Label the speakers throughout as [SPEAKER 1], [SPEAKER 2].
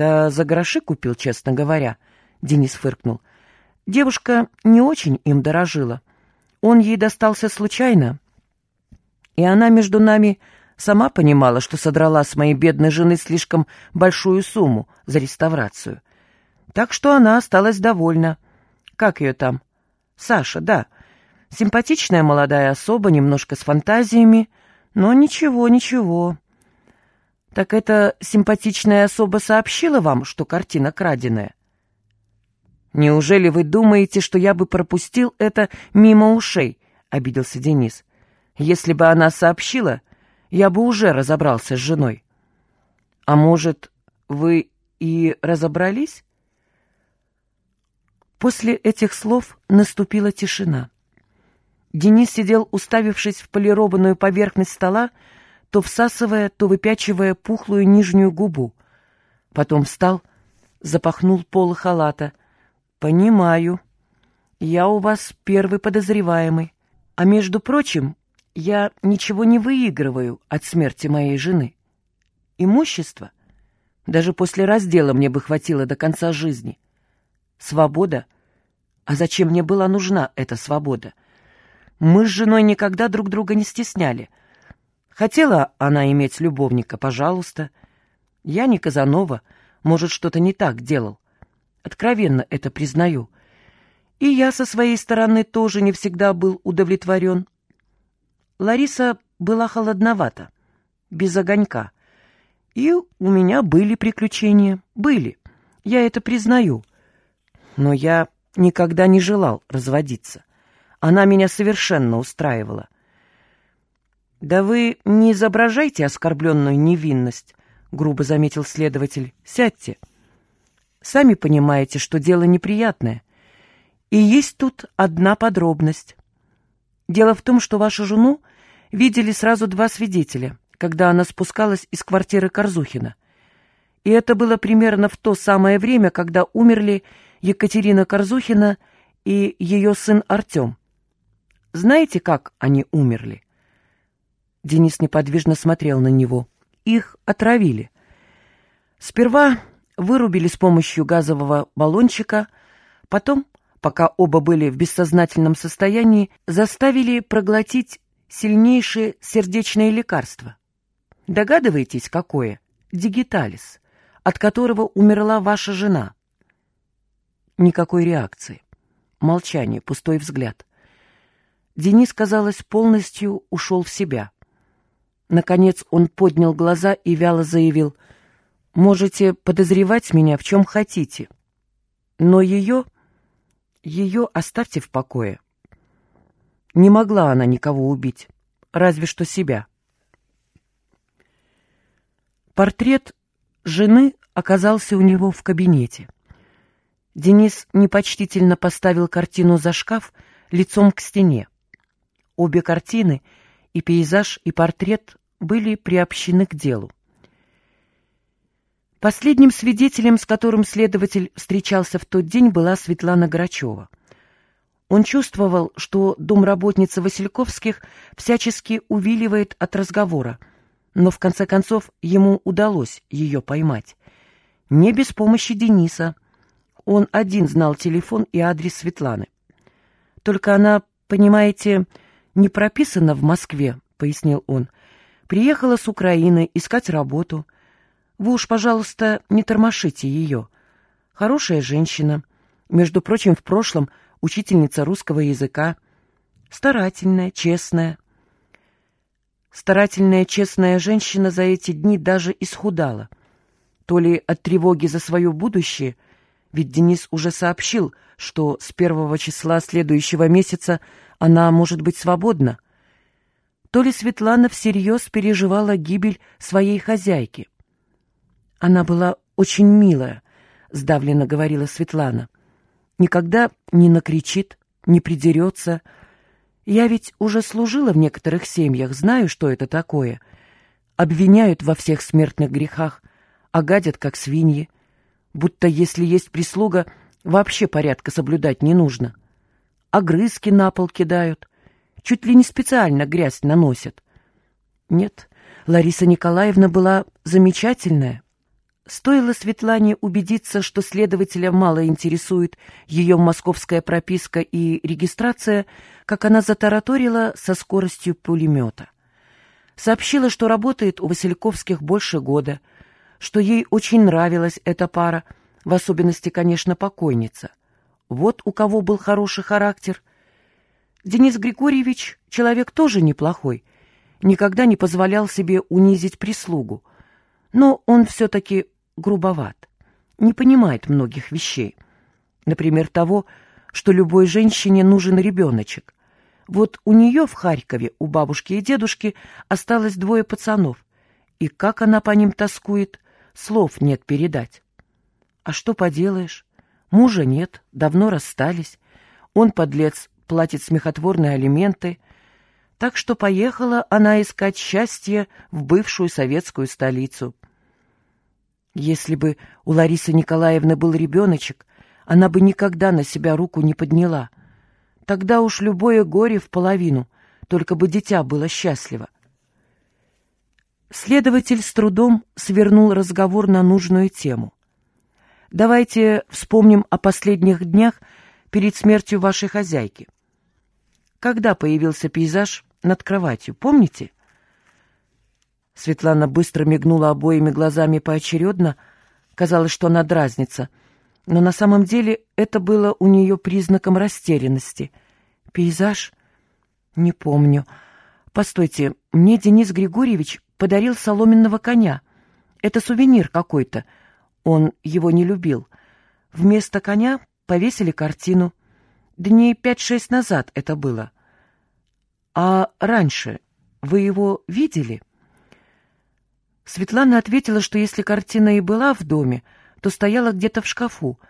[SPEAKER 1] «Да за гроши купил, честно говоря», — Денис фыркнул. «Девушка не очень им дорожила. Он ей достался случайно. И она между нами сама понимала, что содрала с моей бедной жены слишком большую сумму за реставрацию. Так что она осталась довольна. Как ее там? Саша, да. Симпатичная молодая особа, немножко с фантазиями, но ничего, ничего. Так эта симпатичная особа сообщила вам, что картина краденая? Неужели вы думаете, что я бы пропустил это мимо ушей? Обиделся Денис. Если бы она сообщила, я бы уже разобрался с женой. А может, вы и разобрались? После этих слов наступила тишина. Денис сидел, уставившись в полированную поверхность стола, то всасывая, то выпячивая пухлую нижнюю губу. Потом встал, запахнул полы халата. «Понимаю. Я у вас первый подозреваемый. А между прочим, я ничего не выигрываю от смерти моей жены. Имущество? Даже после раздела мне бы хватило до конца жизни. Свобода? А зачем мне была нужна эта свобода?» Мы с женой никогда друг друга не стесняли. Хотела она иметь любовника, пожалуйста. Я не Казанова, может, что-то не так делал. Откровенно это признаю. И я со своей стороны тоже не всегда был удовлетворен. Лариса была холодновата, без огонька. И у меня были приключения, были. Я это признаю. Но я никогда не желал разводиться. Она меня совершенно устраивала. «Да вы не изображайте оскорбленную невинность», — грубо заметил следователь. «Сядьте. Сами понимаете, что дело неприятное. И есть тут одна подробность. Дело в том, что вашу жену видели сразу два свидетеля, когда она спускалась из квартиры Корзухина. И это было примерно в то самое время, когда умерли Екатерина Корзухина и ее сын Артем. Знаете, как они умерли?» Денис неподвижно смотрел на него. «Их отравили. Сперва вырубили с помощью газового баллончика, потом, пока оба были в бессознательном состоянии, заставили проглотить сильнейшее сердечное лекарство. Догадываетесь, какое? Дигиталис, от которого умерла ваша жена. Никакой реакции. Молчание, пустой взгляд. Денис, казалось, полностью ушел в себя. Наконец он поднял глаза и вяло заявил, «Можете подозревать меня в чем хотите, но ее, ее оставьте в покое. Не могла она никого убить, разве что себя». Портрет жены оказался у него в кабинете. Денис непочтительно поставил картину за шкаф лицом к стене. Обе картины, и пейзаж, и портрет, были приобщены к делу. Последним свидетелем, с которым следователь встречался в тот день, была Светлана Грачева. Он чувствовал, что домработница Васильковских всячески увиливает от разговора, но в конце концов ему удалось ее поймать. Не без помощи Дениса. Он один знал телефон и адрес Светланы. Только она, понимаете, не прописана в Москве», — пояснил он. «Приехала с Украины искать работу. Вы уж, пожалуйста, не тормошите ее. Хорошая женщина. Между прочим, в прошлом учительница русского языка. Старательная, честная». Старательная, честная женщина за эти дни даже исхудала. То ли от тревоги за свое будущее, ведь Денис уже сообщил, что с первого числа следующего месяца она может быть свободна. То ли Светлана всерьез переживала гибель своей хозяйки. Она была очень милая, сдавленно говорила Светлана. Никогда не накричит, не придерется. Я ведь уже служила в некоторых семьях, знаю, что это такое. Обвиняют во всех смертных грехах, а гадят, как свиньи. Будто если есть прислуга, вообще порядка соблюдать не нужно огрызки на пол кидают, чуть ли не специально грязь наносят. Нет, Лариса Николаевна была замечательная. Стоило Светлане убедиться, что следователя мало интересует ее московская прописка и регистрация, как она затараторила со скоростью пулемета. Сообщила, что работает у Васильковских больше года, что ей очень нравилась эта пара, в особенности, конечно, покойница. Вот у кого был хороший характер. Денис Григорьевич человек тоже неплохой, никогда не позволял себе унизить прислугу, но он все-таки грубоват, не понимает многих вещей. Например, того, что любой женщине нужен ребеночек. Вот у нее в Харькове, у бабушки и дедушки, осталось двое пацанов. И как она по ним тоскует, слов нет передать. А что поделаешь? Мужа нет, давно расстались. Он, подлец, платит смехотворные алименты. Так что поехала она искать счастье в бывшую советскую столицу. Если бы у Ларисы Николаевны был ребеночек, она бы никогда на себя руку не подняла. Тогда уж любое горе в половину, только бы дитя было счастливо. Следователь с трудом свернул разговор на нужную тему. «Давайте вспомним о последних днях перед смертью вашей хозяйки. Когда появился пейзаж над кроватью, помните?» Светлана быстро мигнула обоими глазами поочередно. Казалось, что она дразнится. Но на самом деле это было у нее признаком растерянности. «Пейзаж? Не помню. Постойте, мне Денис Григорьевич подарил соломенного коня. Это сувенир какой-то. Он его не любил. Вместо коня повесили картину. Дней пять-шесть назад это было. А раньше вы его видели?» Светлана ответила, что если картина и была в доме, то стояла где-то в шкафу,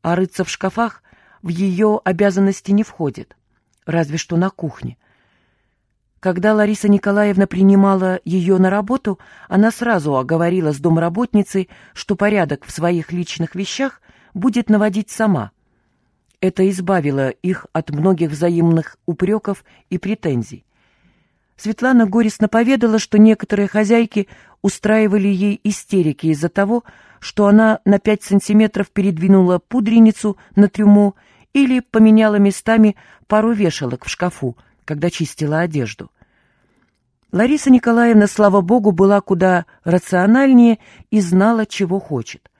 [SPEAKER 1] а рыться в шкафах в ее обязанности не входит, разве что на кухне. Когда Лариса Николаевна принимала ее на работу, она сразу оговорила с домработницей, что порядок в своих личных вещах будет наводить сама. Это избавило их от многих взаимных упреков и претензий. Светлана горестно поведала, что некоторые хозяйки устраивали ей истерики из-за того, что она на пять сантиметров передвинула пудреницу на трюмо или поменяла местами пару вешалок в шкафу, когда чистила одежду. Лариса Николаевна, слава богу, была куда рациональнее и знала, чего хочет.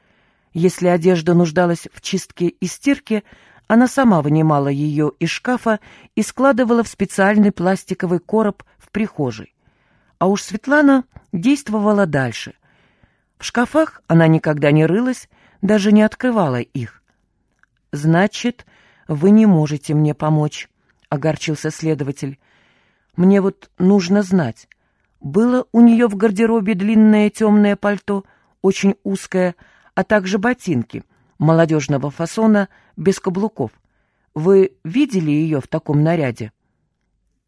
[SPEAKER 1] Если одежда нуждалась в чистке и стирке, она сама вынимала ее из шкафа и складывала в специальный пластиковый короб в прихожей. А уж Светлана действовала дальше. В шкафах она никогда не рылась, даже не открывала их. «Значит, вы не можете мне помочь», — огорчился следователь. «Мне вот нужно знать, было у нее в гардеробе длинное темное пальто, очень узкое, а также ботинки — молодежного фасона, без каблуков. Вы видели ее в таком наряде?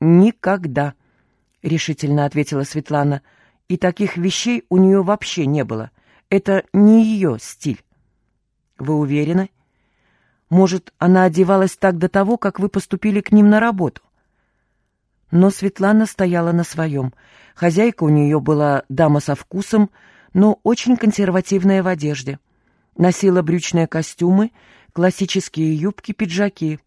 [SPEAKER 1] Никогда, решительно ответила Светлана. И таких вещей у нее вообще не было. Это не ее стиль. Вы уверены? Может, она одевалась так до того, как вы поступили к ним на работу? Но Светлана стояла на своем. Хозяйка у нее была дама со вкусом, но очень консервативная в одежде. Носила брючные костюмы, классические юбки, пиджаки,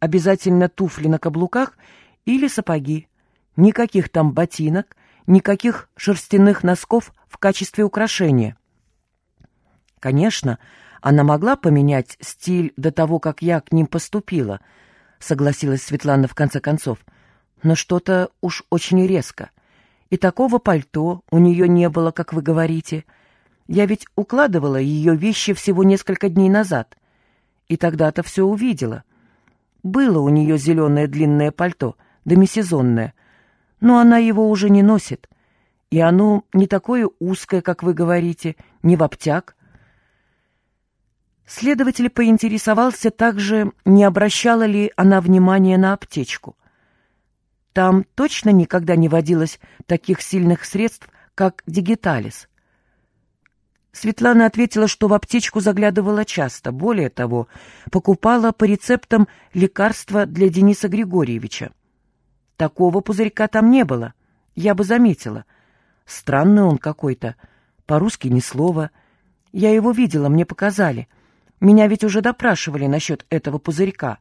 [SPEAKER 1] обязательно туфли на каблуках или сапоги. Никаких там ботинок, никаких шерстяных носков в качестве украшения. Конечно, она могла поменять стиль до того, как я к ним поступила, согласилась Светлана в конце концов, но что-то уж очень резко. И такого пальто у нее не было, как вы говорите — я ведь укладывала ее вещи всего несколько дней назад. И тогда-то все увидела. Было у нее зеленое длинное пальто, демисезонное, но она его уже не носит. И оно не такое узкое, как вы говорите, не в обтяг. Следователь поинтересовался также, не обращала ли она внимания на аптечку. Там точно никогда не водилось таких сильных средств, как дигиталис. Светлана ответила, что в аптечку заглядывала часто. Более того, покупала по рецептам лекарства для Дениса Григорьевича. Такого пузырька там не было. Я бы заметила. Странный он какой-то. По-русски ни слова. Я его видела, мне показали. Меня ведь уже допрашивали насчет этого пузырька.